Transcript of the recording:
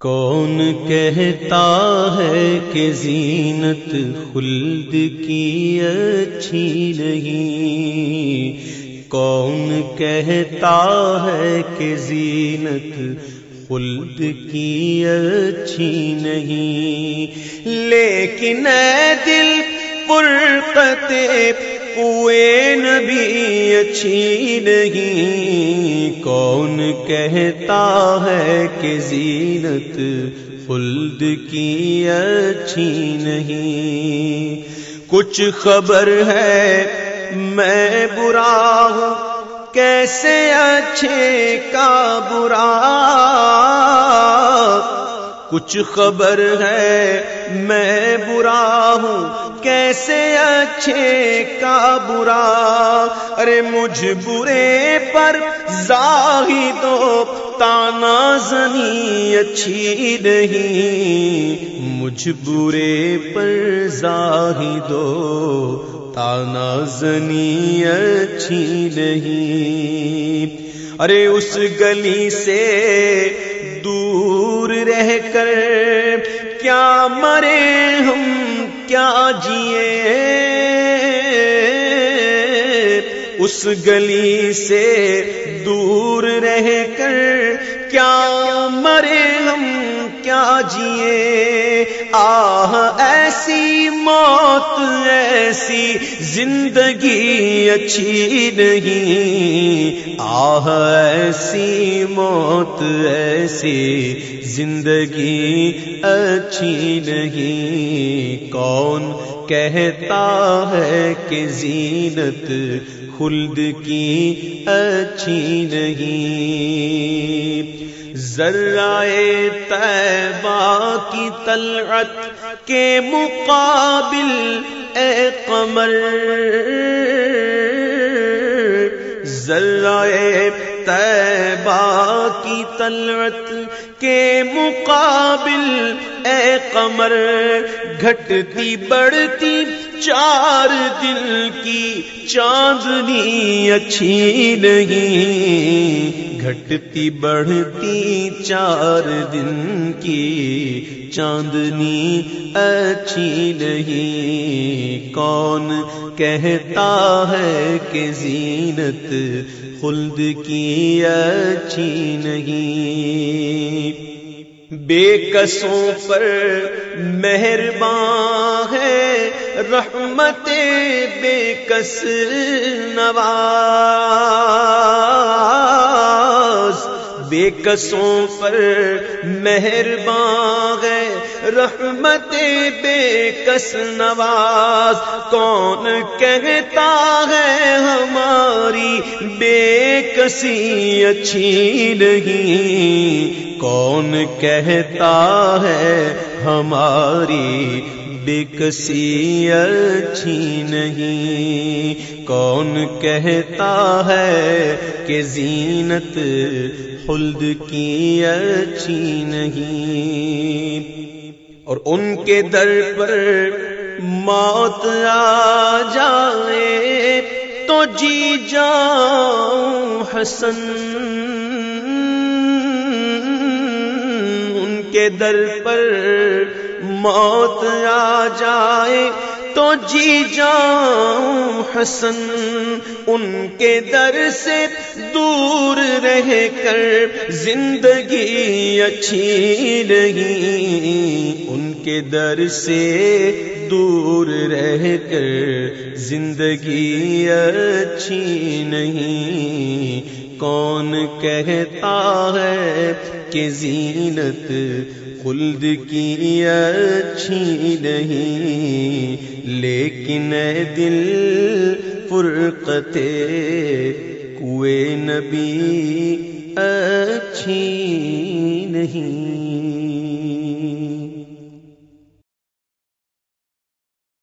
کون کہتا ہے کہ زینت خلد کی اچھی نہیں؟ کون کہتا ہے کہ زینت خلد کی اچھی نہیں؟ لیکن اے دل پرقتے پوئے نبی، اچھی نہیں۔ کون کہتا ہے کہ زینت خلد کی اچھی نہیں۔ کچھ خبر ہے، میں برا ہوں، کیسے اچھے کا برا کچھ خبر ہے میں برا ہوں کیسے اچھے کا برا ارے مجھ برے پر ظاہی دو تانا زنی اچھی نہیں مجھ برے پر ظاہی دو تانا زنی اچھی نہیں ارے اس گلی سے دور رہ کر کیا مرے ہم، کیا جیے؟ اس گلی سے دور رہ کر کیا مرے جیے آہ، ایسی موت، ایسی زندگی اچھی نہیں۔ آہ، ایسی موت، ایسی زندگی اچھی نہیں۔ کون کہتا ہے کہ زینت خلد کی اچھی نہیں؟ ذرائے طیبہ کی طلعت کے مقابل اے قمر۔ ذرائے طیبہ کی طلعت کے مقابل اے قمر۔ گھٹتی بڑھتی چار دل کی چاندنی اچھی نہیں۔ گھٹتی بڑھتی چار دن کی چاندنی اچھی نہیں۔ کون کہتا ہے کہ زینت خلد کی اچھی نہیں۔ بے کسوں پر مہربان ہے رحمت بے کس نواز بے کسوں پر مہربان ہے۔ رحمت بے کس نواز۔ کون کہتا ہے ہماری بے کسی اچھی نہیں؟ کون کہتا ہے ہماری بکسی اچھی نہیں؟ کون کہتا ہے کہ زینت خلد کی اچھی نہیں۔ اور ان کے در پر موت آ جائے تو جی جاؤں حسن۔ ان کے در پر موت آ جائے تو جی جاؤں حسن، ان کے در سے دور رہ کر زندگی اچھی نہیں ان کے در سے دور رہ کر زندگی اچھی نہیں۔ کون کہتا ہے کہ زینت خلد کی اچھی نہیں لیکن دل فرقتے کوئے نبی اچھی نہیں۔